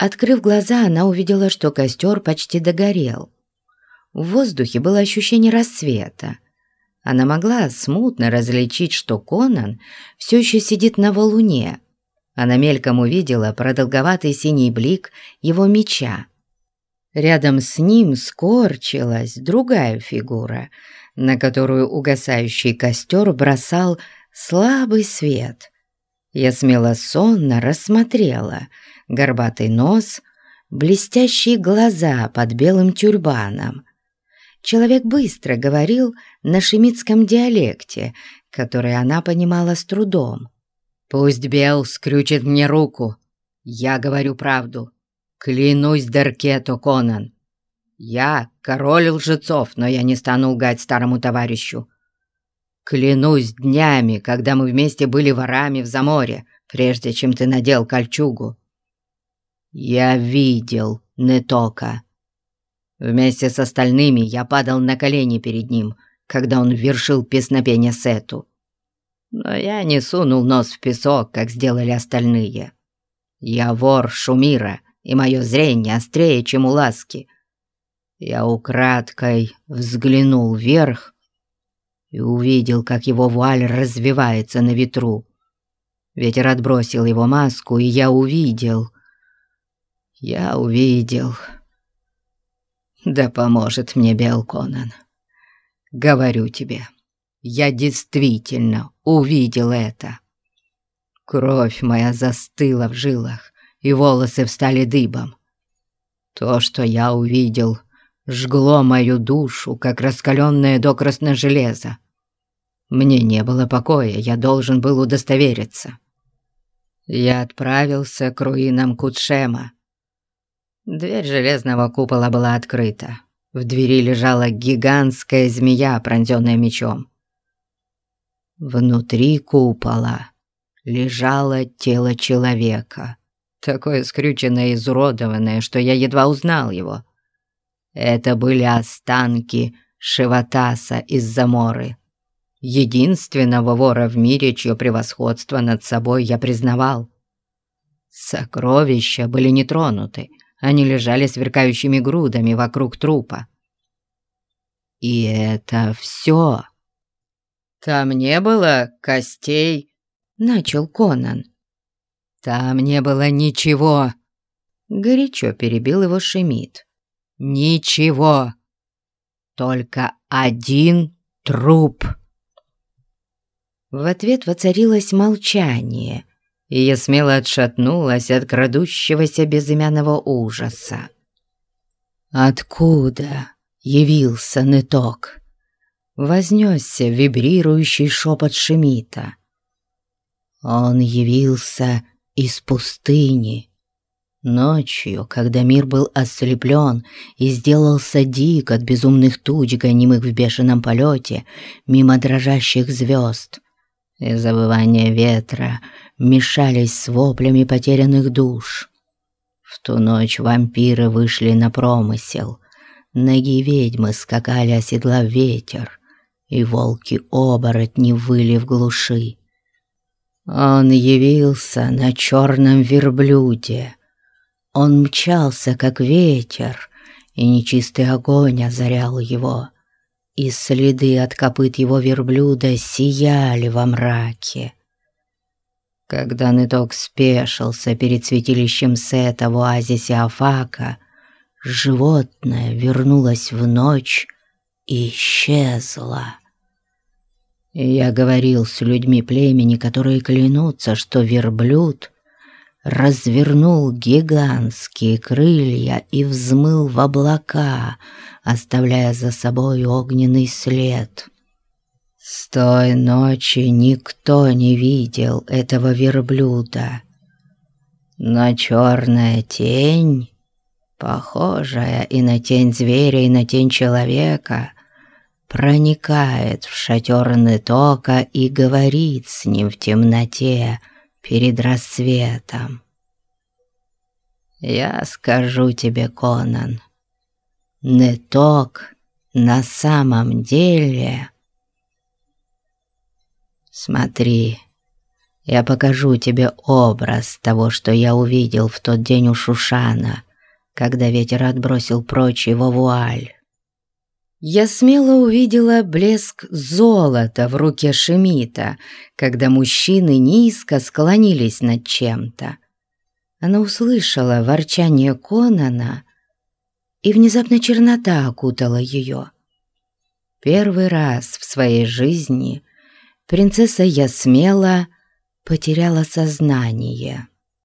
Открыв глаза, она увидела, что костер почти догорел. В воздухе было ощущение рассвета. Она могла смутно различить, что Конан все еще сидит на валуне. Она мельком увидела продолговатый синий блик его меча. Рядом с ним скорчилась другая фигура, на которую угасающий костер бросал слабый свет. Я смело сонно рассмотрела — горбатый нос, блестящие глаза под белым тюрбаном. Человек быстро говорил на шемитском диалекте, который она понимала с трудом. «Пусть Бел скрючит мне руку. Я говорю правду. Клянусь Деркету, Конан. Я король лжецов, но я не стану лгать старому товарищу. Клянусь днями, когда мы вместе были ворами в Заморе, прежде чем ты надел кольчугу. «Я видел Нетока. Вместе с остальными я падал на колени перед ним, когда он вершил песнопение Сету. Но я не сунул нос в песок, как сделали остальные. Я вор Шумира, и мое зрение острее, чем у ласки. Я украдкой взглянул вверх и увидел, как его вуаль развивается на ветру. Ветер отбросил его маску, и я увидел — я увидел. Да поможет мне Белконан. Говорю тебе, я действительно увидел это. Кровь моя застыла в жилах, и волосы встали дыбом. То, что я увидел, жгло мою душу, как раскаленное докрасное железо. Мне не было покоя, я должен был удостовериться. Я отправился к руинам Кутшема, Дверь железного купола была открыта. В двери лежала гигантская змея, пронзенная мечом. Внутри купола лежало тело человека, такое скрюченное и изуродованное, что я едва узнал его. Это были останки Шиватаса из Заморы, единственного вора в мире, чье превосходство над собой я признавал. Сокровища были не тронуты, они лежали сверкающими грудами вокруг трупа. И это все. «Там не было костей», — начал Конан. «Там не было ничего», — горячо перебил его Шемид. «Ничего. Только один труп». В ответ воцарилось молчание, и я смело отшатнулась от крадущегося безымянного ужаса. «Откуда явился ныток?» Вознесся вибрирующий шепот Шемита. Он явился из пустыни. Ночью, когда мир был ослеплен и сделался дик от безумных туч, гонимых в бешеном полете, мимо дрожащих звезд, и завывания ветра мешались с воплями потерянных душ. В ту ночь вампиры вышли на промысел, ноги ведьмы скакали, оседлав ветер, и волки-оборотни выли в глуши. Он явился на черном верблюде. Он мчался, как ветер, и нечистый огонь озарял его, и следы от копыт его верблюда сияли во мраке. Когда Ныток спешился перед святилищем Сета в оазисе Афака, животное вернулось в ночь и исчезло. Я говорил с людьми племени, которые клянутся, что верблюд развернул гигантские крылья и взмыл в облака, оставляя за собой огненный след. С той ночи никто не видел этого верблюда. Но черная тень, похожая и на тень зверя, и на тень человека, проникает в шатер Нетока и говорит с ним в темноте перед рассветом. Я скажу тебе, Конан, Неток на самом деле Смотри, Я покажу тебе образ того, что я увидел в тот день у Шушана, когда ветер отбросил прочь его вуаль. Я смело увидела блеск золота в руке Шемита, когда мужчины низко склонились над чем-то. Она услышала ворчание Конана, и внезапно чернота окутала ее. Первый раз в своей жизни принцесса Ясмела потеряла сознание.